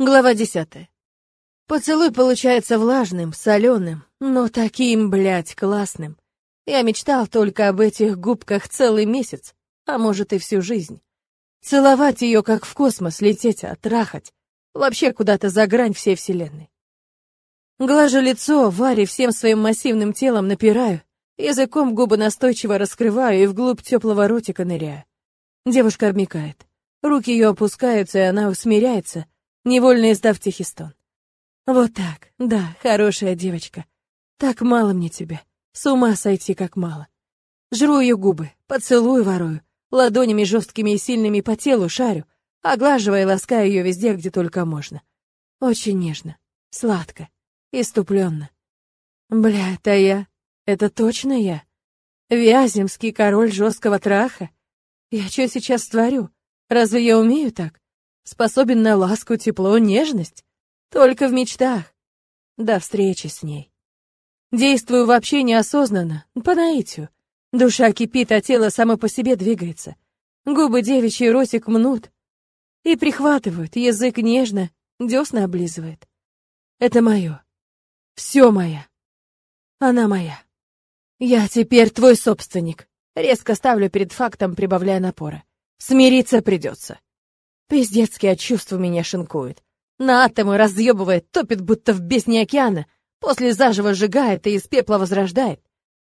Глава десятая. Поцелуй получается влажным, соленым, но таким, блядь, классным. Я мечтал только об этих губках целый месяц, а может и всю жизнь. Целовать ее, как в космос, лететь, отрахать. Вообще куда-то за грань всей вселенной. Глажу лицо, Варе всем своим массивным телом напираю, языком губы настойчиво раскрываю и вглубь теплого ротика ныряю. Девушка обмикает. Руки ее опускаются, и она усмиряется, невольно издав тихий стон. Вот так, да, хорошая девочка. Так мало мне тебя. С ума сойти, как мало. Жру ее губы, поцелую ворую, ладонями жесткими и сильными по телу шарю, оглаживая и лаская ее везде, где только можно. Очень нежно, сладко, иступленно. Бля, это я. Это точно я. Вяземский король жесткого траха. Я что сейчас творю? Разве я умею так? Способен на ласку, тепло, нежность? Только в мечтах. До встречи с ней. Действую вообще неосознанно, по наитию. Душа кипит, а тело само по себе двигается. Губы девичьи ротик мнут и прихватывают, язык нежно, десна облизывает. Это мое. Все моя. Она моя. Я теперь твой собственник. Резко ставлю перед фактом, прибавляя напора. Смириться придется. Пиздецкие от чувства меня шинкует. На атомы разъебывает, топит, будто в бездне океана. После заживо сжигает и из пепла возрождает.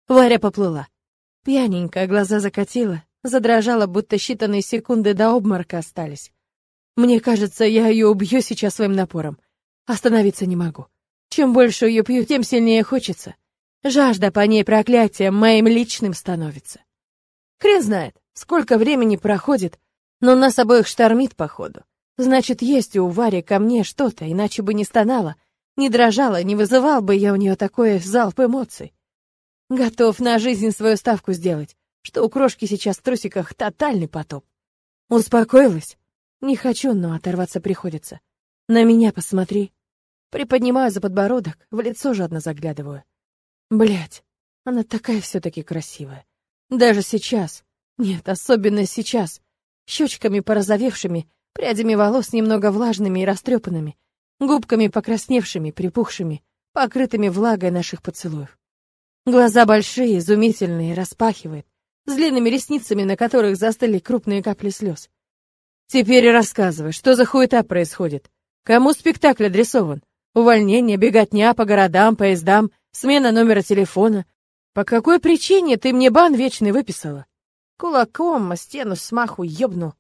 Варя поплыла. Пьяненькая, глаза закатила, задрожала, будто считанные секунды до обморока остались. Мне кажется, я ее убью сейчас своим напором. Остановиться не могу. Чем больше ее пью, тем сильнее хочется. Жажда по ней проклятия моим личным становится. Хрен знает, сколько времени проходит, но нас обоих штормит, походу. Значит, есть у Вари ко мне что-то, иначе бы не стонала, не дрожала, не вызывал бы я у нее такой залп эмоций. Готов на жизнь свою ставку сделать, что у крошки сейчас в трусиках тотальный потоп. Успокоилась? Не хочу, но оторваться приходится. На меня посмотри. Приподнимаю за подбородок, в лицо жадно заглядываю. Блять, она такая все-таки красивая. Даже сейчас. Нет, особенно сейчас. Щечками порозовевшими, прядями волос немного влажными и растрепанными, губками покрасневшими, припухшими, покрытыми влагой наших поцелуев. Глаза большие, изумительные, распахивает, с длинными ресницами, на которых застыли крупные капли слез. Теперь рассказывай, что за хуета происходит? Кому спектакль адресован? Увольнение, беготня по городам, поездам, смена номера телефона. По какой причине ты мне бан вечный выписала? Кулаком о стену смаху ёбнул.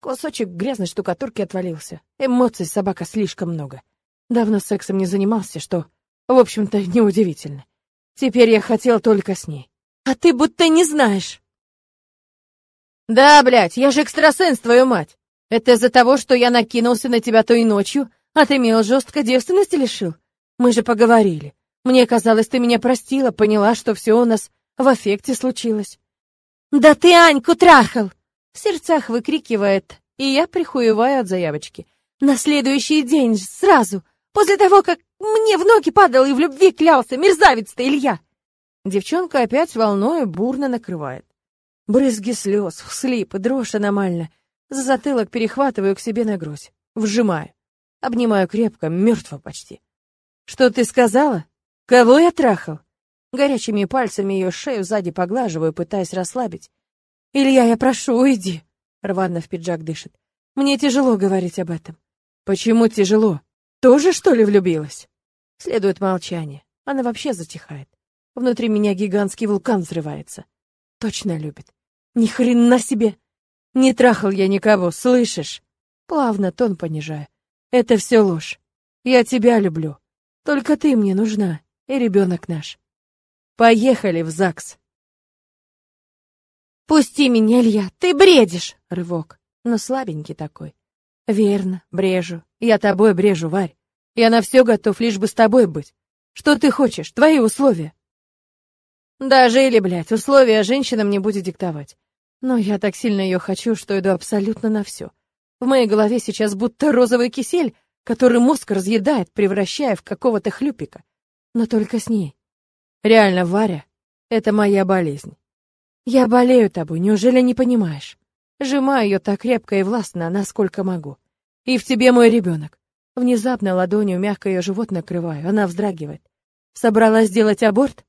Кусочек грязной штукатурки отвалился. Эмоций собака слишком много. Давно сексом не занимался, что, в общем-то, неудивительно. Теперь я хотел только с ней. А ты будто не знаешь. Да, блядь, я же экстрасенс, твою мать. Это из-за того, что я накинулся на тебя той ночью, а ты меня жестко девственности лишил? Мы же поговорили. Мне казалось, ты меня простила, поняла, что все у нас в аффекте случилось. Да ты Аньку трахал! В сердцах выкрикивает, и я прихуеваю от заявочки. На следующий день сразу, после того, как мне в ноги падал и в любви клялся, мерзавец ты, Илья!» Девчонка опять волною бурно накрывает. Брызги слез, всхлип, дрожь аномально. За затылок перехватываю к себе на грудь. Вжимаю. Обнимаю крепко, мертво почти. «Что ты сказала? Кого я трахал?» Горячими пальцами ее шею сзади поглаживаю, пытаясь расслабить. «Илья, я прошу, уйди!» Рвано в пиджак дышит. «Мне тяжело говорить об этом». «Почему тяжело? Тоже, что ли, влюбилась?» Следует молчание. Она вообще затихает. Внутри меня гигантский вулкан взрывается. Точно любит. Ни хрена себе! Не трахал я никого, слышишь? Плавно тон понижая. Это все ложь. Я тебя люблю. Только ты мне нужна, и ребенок наш. Поехали в ЗАГС. Пусти меня, Илья, ты бредишь! Рывок, но слабенький такой. Верно, брежу. Я тобой брежу, Варь. Я на все готов, лишь бы с тобой быть. Что ты хочешь? Твои условия. Даже или, блядь, условия женщина мне будет диктовать. Но я так сильно ее хочу, что иду абсолютно на все. В моей голове сейчас будто розовый кисель, который мозг разъедает, превращая в какого-то хлюпика. Но только с ней. Реально, Варя, это моя болезнь. Я болею тобой, неужели не понимаешь? Сжимаю ее так крепко и властно, насколько могу. И в тебе мой ребенок. Внезапно ладонью мягко ее живот накрываю, она вздрагивает. Собралась сделать аборт?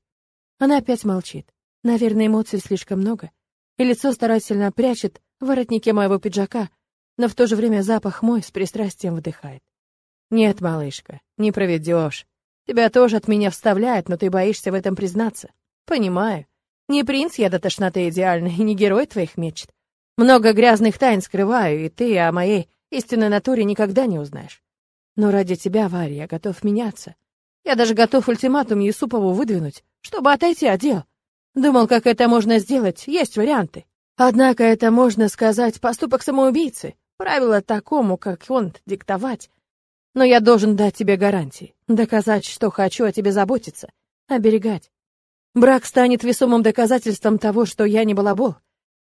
Она опять молчит. Наверное, эмоций слишком много. И лицо старательно прячет в воротнике моего пиджака, но в то же время запах мой с пристрастием вдыхает. Нет, малышка, не проведешь. Тебя тоже от меня вставляют, но ты боишься в этом признаться. Понимаю. Не принц я до тошноты идеальный, и не герой твоих мечт. Много грязных тайн скрываю, и ты о моей истинной натуре никогда не узнаешь. Но ради тебя, Варя, я готов меняться. Я даже готов ультиматум Юсупову выдвинуть, чтобы отойти от дел. Думал, как это можно сделать, есть варианты. Однако это, можно сказать, поступок самоубийцы. Правило такому, как он, диктовать. Но я должен дать тебе гарантии, доказать, что хочу о тебе заботиться, оберегать. Брак станет весомым доказательством того, что я не балабол.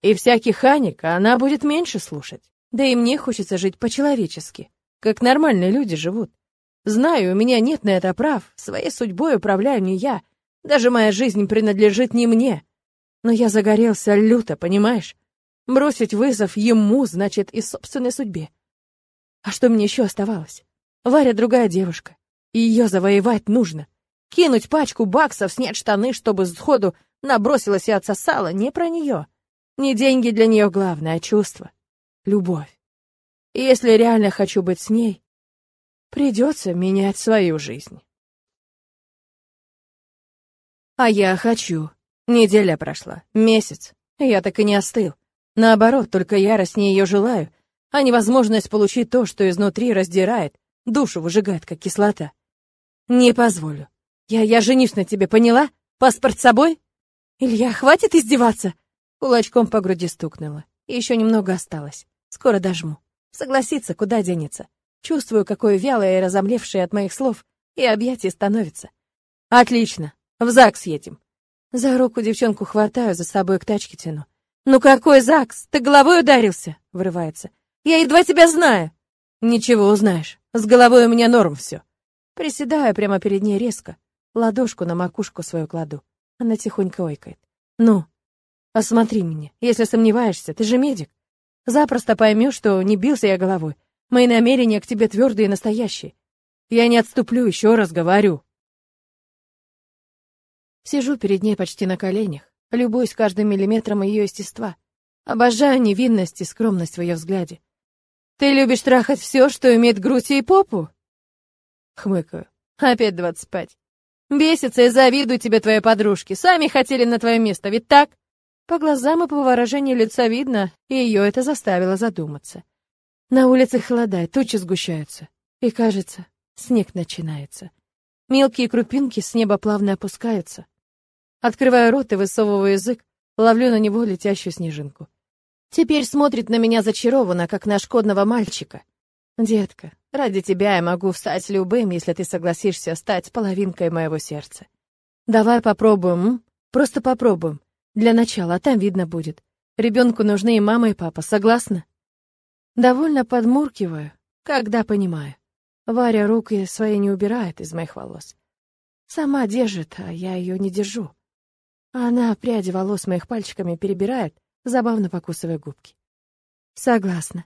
И всякий ханик она будет меньше слушать. Да и мне хочется жить по-человечески, как нормальные люди живут. Знаю, у меня нет на это прав, своей судьбой управляю не я, даже моя жизнь принадлежит не мне. Но я загорелся люто, понимаешь? Бросить вызов ему, значит, и собственной судьбе. А что мне еще оставалось? Варя другая девушка, и ее завоевать нужно. Кинуть пачку баксов, снять штаны, чтобы сходу набросилась и отсосала, не про нее. Не деньги для нее главное, а чувство. Любовь. И если реально хочу быть с ней, Придется менять свою жизнь. А я хочу. Неделя прошла, месяц. Я так и не остыл. Наоборот, только яростнее ее желаю, а невозможность получить то, что изнутри раздирает, душу выжигает, как кислота. Не позволю. Я, я женюсь на тебе, поняла? Паспорт с собой? Илья, хватит издеваться. Кулачком по груди стукнула. Еще немного осталось. Скоро дожму. Согласиться, куда денется. Чувствую, какое вялое и разомлевшее от моих слов и объятий становится. Отлично, в ЗАГС едем. За руку девчонку хватаю, за собой к тачке тяну. «Ну какой ЗАГС? Ты головой ударился?» — вырывается. «Я едва тебя знаю!» «Ничего узнаешь. С головой у меня норм все». Приседаю прямо перед ней резко. Ладошку на макушку свою кладу. Она тихонько ойкает. «Ну, осмотри меня. Если сомневаешься, ты же медик. Запросто поймешь, что не бился я головой. Мои намерения к тебе твердые и настоящие. Я не отступлю, еще раз говорю. Сижу перед ней почти на коленях, любуюсь каждым миллиметром ее естества. Обожаю невинность и скромность в ее взгляде. Ты любишь трахать все, что имеет грудь и попу? Хмыкаю. Опять двадцать пять. Бесится и завидую тебе твои подружки. Сами хотели на твое место, ведь так? По глазам и по выражению лица видно, и ее это заставило задуматься. На улице холодает, тучи сгущаются. И, кажется, снег начинается. Мелкие крупинки с неба плавно опускаются. Открываю рот и высовываю язык, ловлю на него летящую снежинку. Теперь смотрит на меня зачарованно, как на шкодного мальчика. «Детка, ради тебя я могу стать любым, если ты согласишься стать половинкой моего сердца. Давай попробуем, м? Просто попробуем. Для начала, а там видно будет. Ребенку нужны и мама, и папа, согласна?» Довольно подмуркиваю, когда понимаю. Варя руки свои не убирает из моих волос. Сама держит, а я ее не держу. Она пряди волос моих пальчиками перебирает, забавно покусывая губки. Согласна.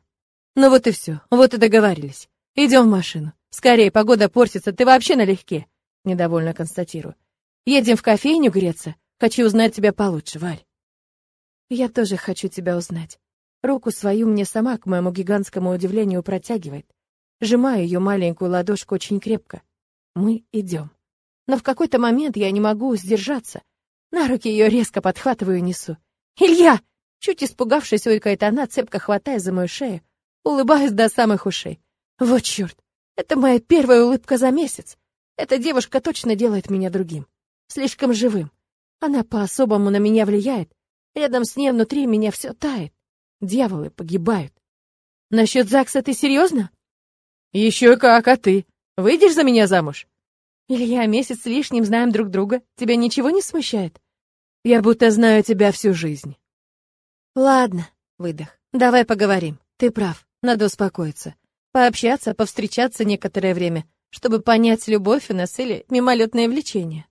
Ну вот и все, вот и договорились. Идем в машину. Скорее, погода портится, ты вообще налегке. Недовольно констатирую. Едем в кофейню греться. Хочу узнать тебя получше, Варь. Я тоже хочу тебя узнать. Руку свою мне сама, к моему гигантскому удивлению, протягивает. Сжимаю ее маленькую ладошку очень крепко. Мы идем. Но в какой-то момент я не могу сдержаться. На руки ее резко подхватываю и несу. «Илья!» Чуть испугавшись, ойкает она, цепко хватая за мою шею, улыбаясь до самых ушей. Вот черт! Это моя первая улыбка за месяц. Эта девушка точно делает меня другим. Слишком живым. Она по-особому на меня влияет. Рядом с ней внутри меня все тает. Дьяволы погибают. Насчет ЗАГСа ты серьезно? Еще как, а ты? Выйдешь за меня замуж? Илья, месяц с лишним знаем друг друга. Тебя ничего не смущает? Я будто знаю тебя всю жизнь. Ладно, выдох. Давай поговорим. Ты прав, надо успокоиться. Пообщаться, повстречаться некоторое время, чтобы понять, любовь у нас или мимолетное влечение.